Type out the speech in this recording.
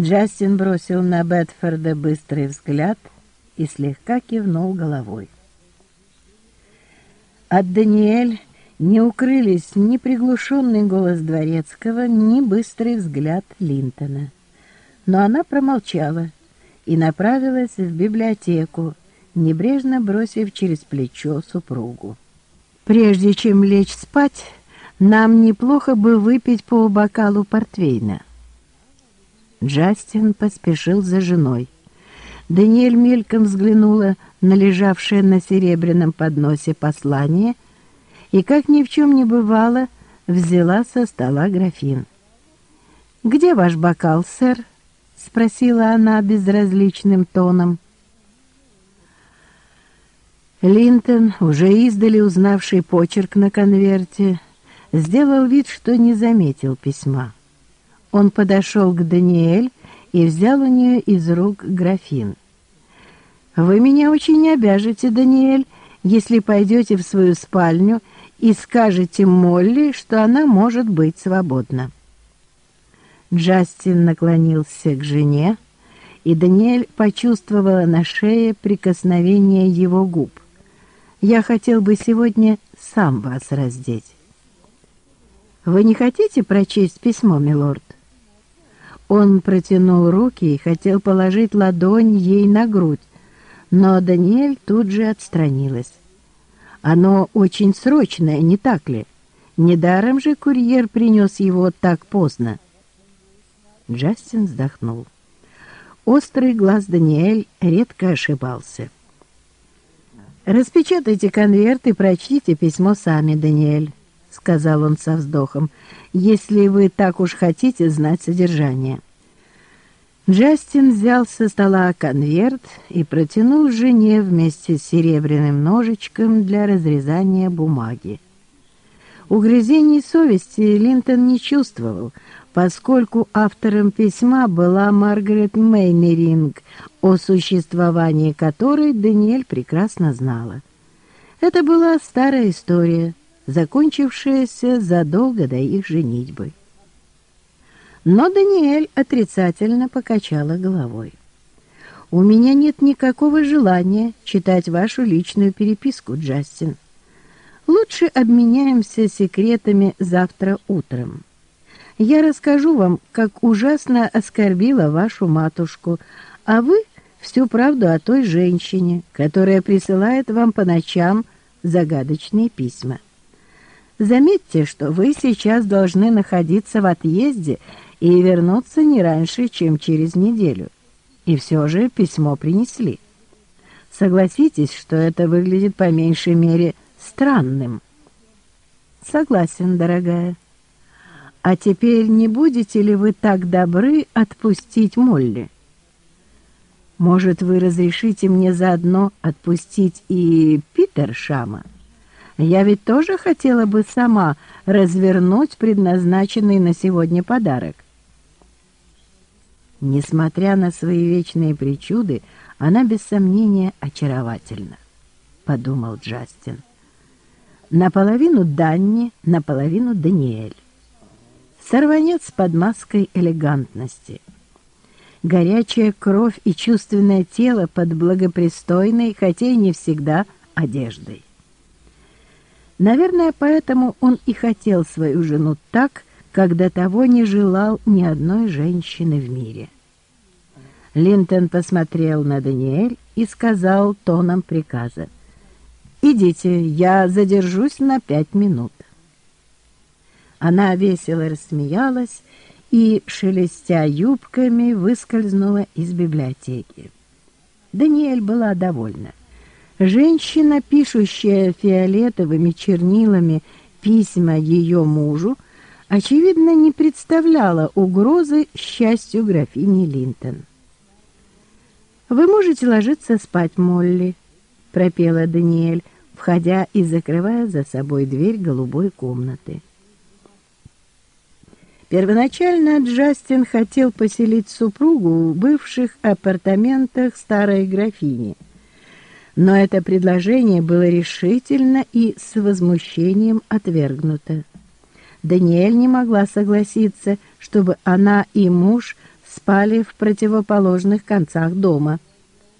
Джастин бросил на Бетфорда быстрый взгляд и слегка кивнул головой. От Даниэль не укрылись ни приглушенный голос Дворецкого, ни быстрый взгляд Линтона. Но она промолчала и направилась в библиотеку, небрежно бросив через плечо супругу. «Прежде чем лечь спать, нам неплохо бы выпить по бокалу портвейна». Джастин поспешил за женой. Даниэль мельком взглянула на лежавшее на серебряном подносе послание и, как ни в чем не бывало, взяла со стола графин. «Где ваш бокал, сэр?» — спросила она безразличным тоном. Линтон, уже издали узнавший почерк на конверте, сделал вид, что не заметил письма. Он подошел к Даниэль и взял у нее из рук графин. «Вы меня очень обяжете, Даниэль, если пойдете в свою спальню и скажете Молли, что она может быть свободна». Джастин наклонился к жене, и Даниэль почувствовала на шее прикосновение его губ. «Я хотел бы сегодня сам вас раздеть». «Вы не хотите прочесть письмо, милорд?» Он протянул руки и хотел положить ладонь ей на грудь, но Даниэль тут же отстранилась. «Оно очень срочное, не так ли? Недаром же курьер принес его так поздно». Джастин вздохнул. Острый глаз Даниэль редко ошибался. «Распечатайте конверт и прочтите письмо сами, Даниэль», — сказал он со вздохом если вы так уж хотите знать содержание». Джастин взял со стола конверт и протянул жене вместе с серебряным ножичком для разрезания бумаги. Угрызений совести Линтон не чувствовал, поскольку автором письма была Маргарет Мейнеринг, о существовании которой Даниэль прекрасно знала. Это была старая история, закончившаяся задолго до их женитьбы. Но Даниэль отрицательно покачала головой. «У меня нет никакого желания читать вашу личную переписку, Джастин. Лучше обменяемся секретами завтра утром. Я расскажу вам, как ужасно оскорбила вашу матушку, а вы всю правду о той женщине, которая присылает вам по ночам загадочные письма». Заметьте, что вы сейчас должны находиться в отъезде и вернуться не раньше, чем через неделю. И все же письмо принесли. Согласитесь, что это выглядит по меньшей мере странным. Согласен, дорогая. А теперь не будете ли вы так добры отпустить Молли? Может, вы разрешите мне заодно отпустить и Питер Шама? Я ведь тоже хотела бы сама развернуть предназначенный на сегодня подарок. Несмотря на свои вечные причуды, она без сомнения очаровательна, — подумал Джастин. Наполовину Данни, наполовину Даниэль. Сорванец под маской элегантности. Горячая кровь и чувственное тело под благопристойной, хотя и не всегда, одеждой. Наверное, поэтому он и хотел свою жену так, когда того не желал ни одной женщины в мире. Линтон посмотрел на Даниэль и сказал тоном приказа. «Идите, я задержусь на пять минут». Она весело рассмеялась и, шелестя юбками, выскользнула из библиотеки. Даниэль была довольна. Женщина, пишущая фиолетовыми чернилами письма ее мужу, очевидно, не представляла угрозы счастью графини Линтон. «Вы можете ложиться спать, Молли», — пропела Даниэль, входя и закрывая за собой дверь голубой комнаты. Первоначально Джастин хотел поселить супругу в бывших апартаментах старой графини — но это предложение было решительно и с возмущением отвергнуто. Даниэль не могла согласиться, чтобы она и муж спали в противоположных концах дома —